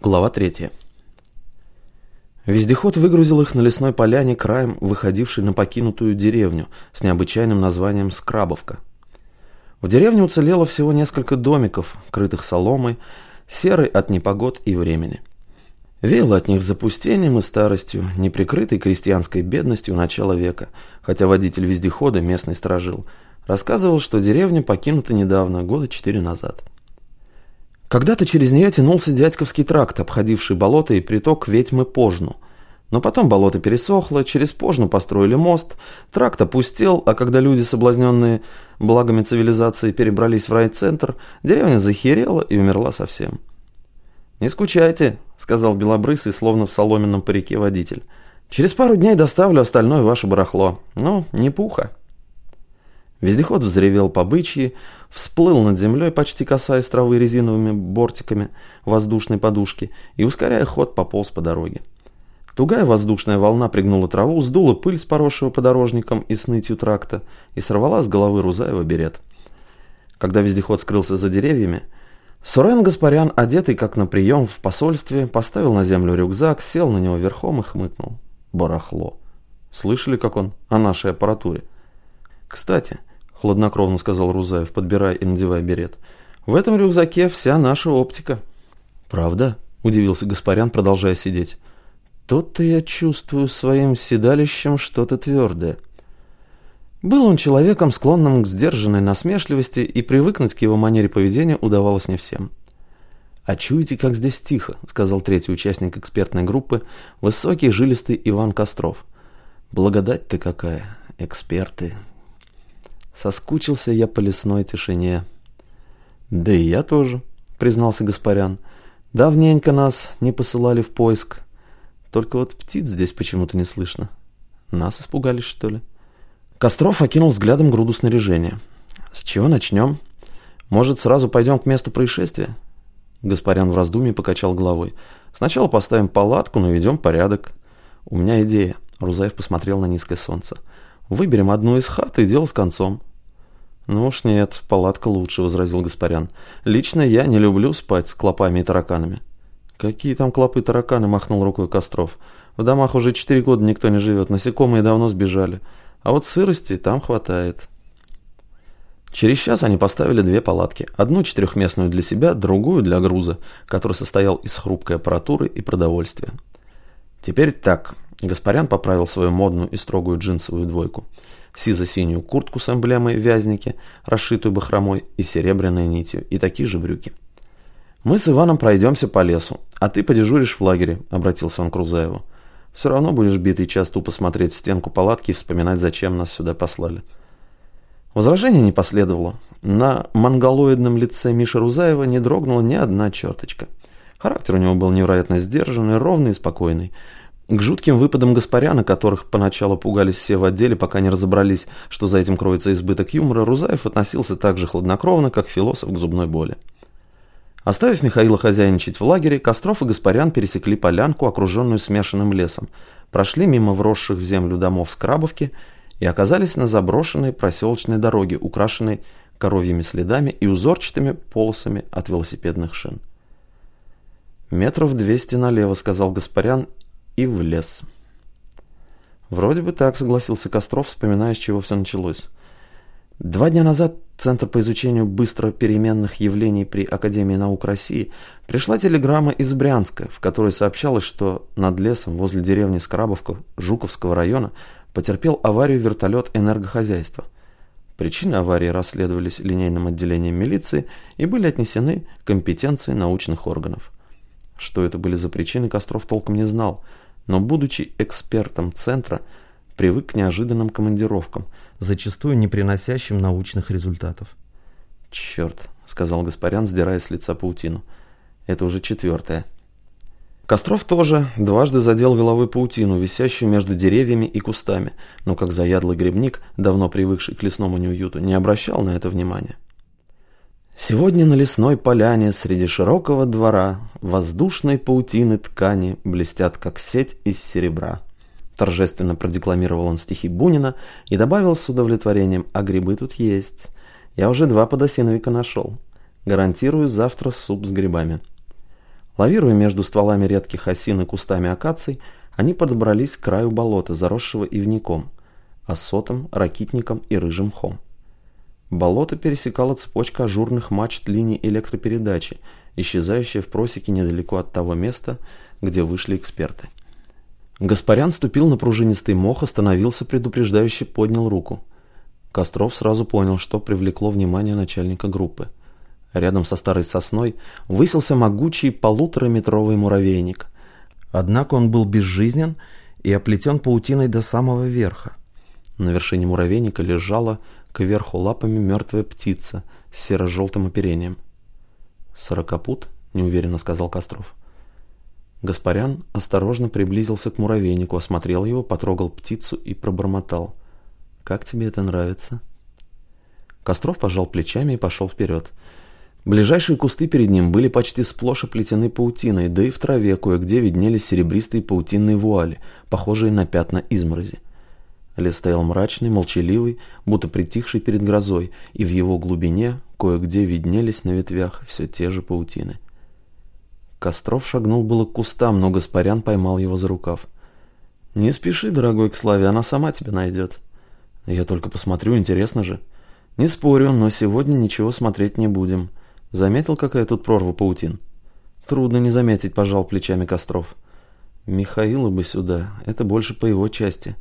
Глава третья. Вездеход выгрузил их на лесной поляне краем, выходившей на покинутую деревню с необычайным названием Скрабовка. В деревне уцелело всего несколько домиков, крытых соломой, серой от непогод и времени. Веяло от них запустением и старостью, неприкрытой крестьянской бедностью начала века, хотя водитель вездехода, местный сторожил, рассказывал, что деревня покинута недавно, года четыре назад. Когда-то через нее тянулся дядьковский тракт, обходивший болото и приток Ведьмы Пожну. Но потом болото пересохло, через Пожну построили мост, тракт опустел, а когда люди, соблазненные благами цивилизации, перебрались в райцентр, деревня захерела и умерла совсем. «Не скучайте», — сказал белобрысый, словно в соломенном парике водитель. «Через пару дней доставлю остальное ваше барахло. Ну, не пуха». Вездеход взревел по бычьи, всплыл над землей, почти касаясь травы резиновыми бортиками воздушной подушки и, ускоряя ход, пополз по дороге. Тугая воздушная волна пригнула траву, сдула пыль с поросшего подорожником и снытью тракта и сорвала с головы Рузаева берет. Когда вездеход скрылся за деревьями, Сурен Гаспарян, одетый как на прием в посольстве, поставил на землю рюкзак, сел на него верхом и хмыкнул. Барахло. Слышали, как он о нашей аппаратуре? Кстати, хладнокровно сказал Рузаев, подбирая и надевая берет. В этом рюкзаке вся наша оптика. Правда? Удивился Гаспарян, продолжая сидеть. Тут-то я чувствую своим седалищем что-то твердое. Был он человеком, склонным к сдержанной насмешливости, и привыкнуть к его манере поведения удавалось не всем. «А чуете, как здесь тихо», — сказал третий участник экспертной группы, высокий, жилистый Иван Костров. «Благодать-то какая! Эксперты, Соскучился я по лесной тишине. Да и я тоже, признался Гаспарян. Давненько нас не посылали в поиск. Только вот птиц здесь почему-то не слышно. Нас испугались, что ли? Костров окинул взглядом груду снаряжения. С чего начнем? Может, сразу пойдем к месту происшествия? Гаспарян в раздумье покачал головой. Сначала поставим палатку, наведем порядок. У меня идея. Рузаев посмотрел на низкое солнце. Выберем одну из хат и дело с концом. Ну уж нет, палатка лучше, возразил Гаспарян. Лично я не люблю спать с клопами и тараканами. Какие там клопы и тараканы, махнул рукой Костров. В домах уже четыре года никто не живет, насекомые давно сбежали. А вот сырости там хватает. Через час они поставили две палатки. Одну четырехместную для себя, другую для груза, который состоял из хрупкой аппаратуры и продовольствия. Теперь так. Гаспарян поправил свою модную и строгую джинсовую двойку. Сизо-синюю куртку с эмблемой вязники, расшитую бахромой и серебряной нитью, и такие же брюки. «Мы с Иваном пройдемся по лесу, а ты подежуришь в лагере», — обратился он к Рузаеву. «Все равно будешь битый час тупо смотреть в стенку палатки и вспоминать, зачем нас сюда послали». Возражения не последовало. На монголоидном лице Миши Рузаева не дрогнула ни одна черточка. Характер у него был невероятно сдержанный, ровный и спокойный. К жутким выпадам Гаспаряна, которых поначалу пугались все в отделе, пока не разобрались, что за этим кроется избыток юмора, Рузаев относился так же хладнокровно, как философ к зубной боли. Оставив Михаила хозяйничать в лагере, Костров и Гаспарян пересекли полянку, окруженную смешанным лесом, прошли мимо вросших в землю домов Скрабовки и оказались на заброшенной проселочной дороге, украшенной коровьими следами и узорчатыми полосами от велосипедных шин. «Метров двести налево», — сказал Гаспарян и в лес. Вроде бы так, согласился Костров, вспоминая, с чего все началось. Два дня назад Центр по изучению быстро переменных явлений при Академии наук России пришла телеграмма из Брянска, в которой сообщалось, что над лесом возле деревни Скрабовка Жуковского района потерпел аварию вертолет энергохозяйства. Причины аварии расследовались линейным отделением милиции и были отнесены к компетенции научных органов. Что это были за причины, Костров толком не знал – но, будучи экспертом центра, привык к неожиданным командировкам, зачастую не приносящим научных результатов. «Черт», — сказал Гаспарян, сдирая с лица паутину. «Это уже четвертое». Костров тоже дважды задел головой паутину, висящую между деревьями и кустами, но как заядлый грибник, давно привыкший к лесному неуюту, не обращал на это внимания. Сегодня на лесной поляне среди широкого двора воздушной паутины ткани блестят, как сеть из серебра. Торжественно продекламировал он стихи Бунина и добавил с удовлетворением, а грибы тут есть. Я уже два подосиновика нашел. Гарантирую завтра суп с грибами. Лавируя между стволами редких осин и кустами акаций, они подобрались к краю болота, заросшего ивником, осотом, ракитником и рыжим мхом. Болото пересекала цепочка ажурных мачт линий электропередачи, исчезающая в просеке недалеко от того места, где вышли эксперты. Гаспарян ступил на пружинистый мох, остановился, предупреждающе поднял руку. Костров сразу понял, что привлекло внимание начальника группы. Рядом со старой сосной высился могучий полутораметровый муравейник. Однако он был безжизнен и оплетен паутиной до самого верха. На вершине муравейника лежала кверху лапами мертвая птица с серо-желтым оперением. «Сорокопут?» – неуверенно сказал Костров. Гаспарян осторожно приблизился к муравейнику, осмотрел его, потрогал птицу и пробормотал. «Как тебе это нравится?» Костров пожал плечами и пошел вперед. Ближайшие кусты перед ним были почти сплошь оплетены паутиной, да и в траве кое-где виднелись серебристые паутинные вуали, похожие на пятна изморози. Лес стоял мрачный, молчаливый, будто притихший перед грозой, и в его глубине кое-где виднелись на ветвях все те же паутины. Костров шагнул было к кустам, но Гаспарян поймал его за рукав. «Не спеши, дорогой, к Славе, она сама тебя найдет». «Я только посмотрю, интересно же». «Не спорю, но сегодня ничего смотреть не будем». Заметил, какая тут прорва паутин? Трудно не заметить, пожал плечами Костров. Михаила бы сюда, это больше по его части.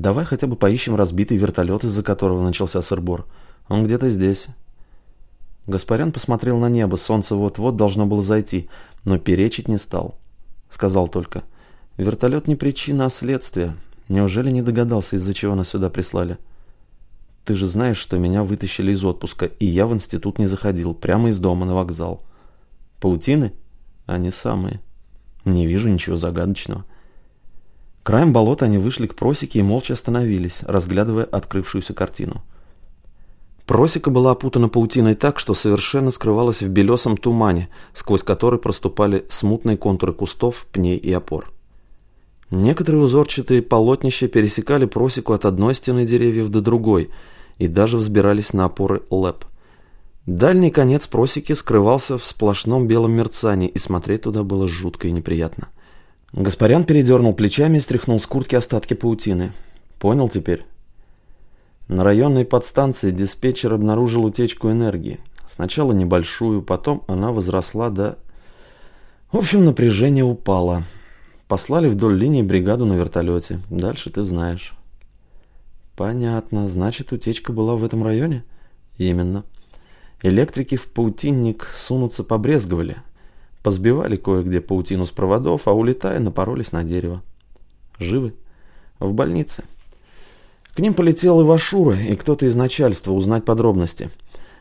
Давай хотя бы поищем разбитый вертолет, из-за которого начался сырбор. Он где-то здесь. Гаспарян посмотрел на небо, солнце вот-вот должно было зайти, но перечить не стал. Сказал только, вертолет не причина, а следствие. Неужели не догадался, из-за чего нас сюда прислали? — ты же знаешь, что меня вытащили из отпуска, и я в институт не заходил, прямо из дома на вокзал. Паутины? Они самые. Не вижу ничего загадочного. Краем болота они вышли к просеке и молча остановились, разглядывая открывшуюся картину. Просека была опутана паутиной так, что совершенно скрывалась в белесом тумане, сквозь который проступали смутные контуры кустов, пней и опор. Некоторые узорчатые полотнища пересекали просеку от одной стены деревьев до другой – и даже взбирались на опоры ЛЭП. Дальний конец просеки скрывался в сплошном белом мерцании, и смотреть туда было жутко и неприятно. Гаспарян передернул плечами и стряхнул с куртки остатки паутины. Понял теперь? На районной подстанции диспетчер обнаружил утечку энергии. Сначала небольшую, потом она возросла до... В общем, напряжение упало. Послали вдоль линии бригаду на вертолете. Дальше ты знаешь. Понятно. Значит, утечка была в этом районе? Именно. Электрики в паутинник сунуться побрезговали. Позбивали кое-где паутину с проводов, а улетая, напоролись на дерево. Живы? В больнице. К ним полетел Ивашура и кто-то из начальства узнать подробности.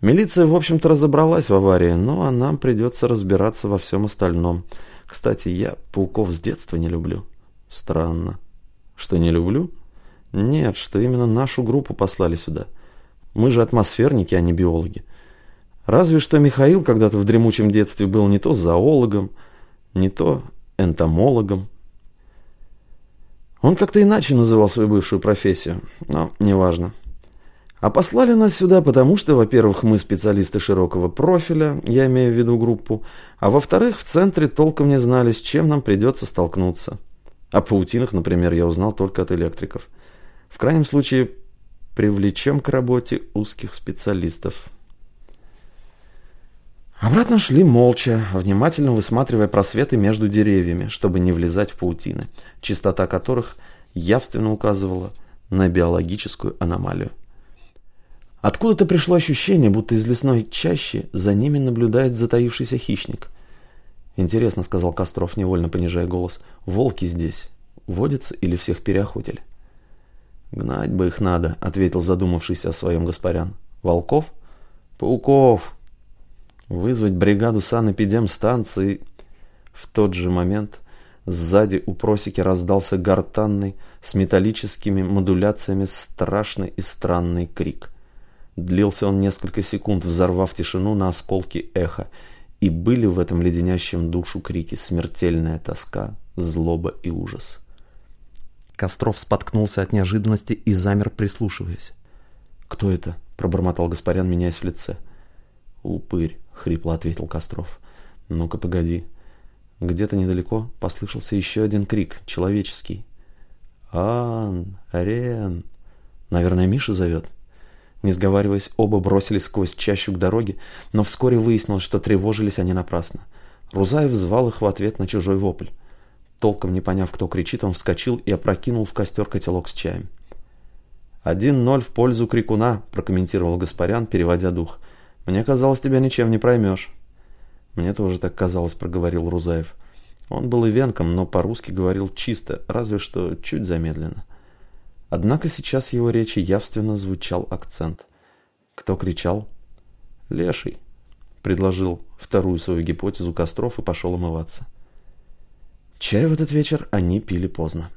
Милиция, в общем-то, разобралась в аварии, ну а нам придется разбираться во всем остальном. Кстати, я пауков с детства не люблю. Странно. Что не люблю? Нет, что именно нашу группу послали сюда. Мы же атмосферники, а не биологи. Разве что Михаил когда-то в дремучем детстве был не то зоологом, не то энтомологом. Он как-то иначе называл свою бывшую профессию, но неважно. А послали нас сюда потому, что, во-первых, мы специалисты широкого профиля, я имею в виду группу, а во-вторых, в центре толком не знали, с чем нам придется столкнуться. О паутинах, например, я узнал только от электриков. В крайнем случае, привлечем к работе узких специалистов. Обратно шли молча, внимательно высматривая просветы между деревьями, чтобы не влезать в паутины, чистота которых явственно указывала на биологическую аномалию. Откуда-то пришло ощущение, будто из лесной чащи за ними наблюдает затаившийся хищник. «Интересно», — сказал Костров, невольно понижая голос, — «волки здесь водятся или всех переохотили?» «Гнать бы их надо», — ответил задумавшийся о своем Гаспарян. «Волков?» «Пауков!» «Вызвать бригаду санэпидемстанции...» В тот же момент сзади у просеки раздался гортанный, с металлическими модуляциями страшный и странный крик. Длился он несколько секунд, взорвав тишину на осколки эха, и были в этом леденящем душу крики смертельная тоска, злоба и ужас. Костров споткнулся от неожиданности и замер, прислушиваясь. «Кто это?» – пробормотал Гаспарян, меняясь в лице. «Упырь», – хрипло ответил Костров. «Ну-ка, погоди. Где-то недалеко послышался еще один крик, человеческий. «Ан! Рен!» Наверное, Миша зовет. Не сговариваясь, оба бросились сквозь чащу к дороге, но вскоре выяснилось, что тревожились они напрасно. Рузаев звал их в ответ на чужой вопль. Толком не поняв, кто кричит, он вскочил и опрокинул в костер котелок с чаем. «Один ноль в пользу крикуна», – прокомментировал Гаспарян, переводя дух. «Мне казалось, тебя ничем не проймешь». «Мне тоже так казалось», – проговорил Рузаев. Он был ивенком, но по-русски говорил чисто, разве что чуть замедленно. Однако сейчас его речи явственно звучал акцент. Кто кричал? «Леший», – предложил вторую свою гипотезу Костров и пошел умываться. Чай в этот вечер они пили поздно.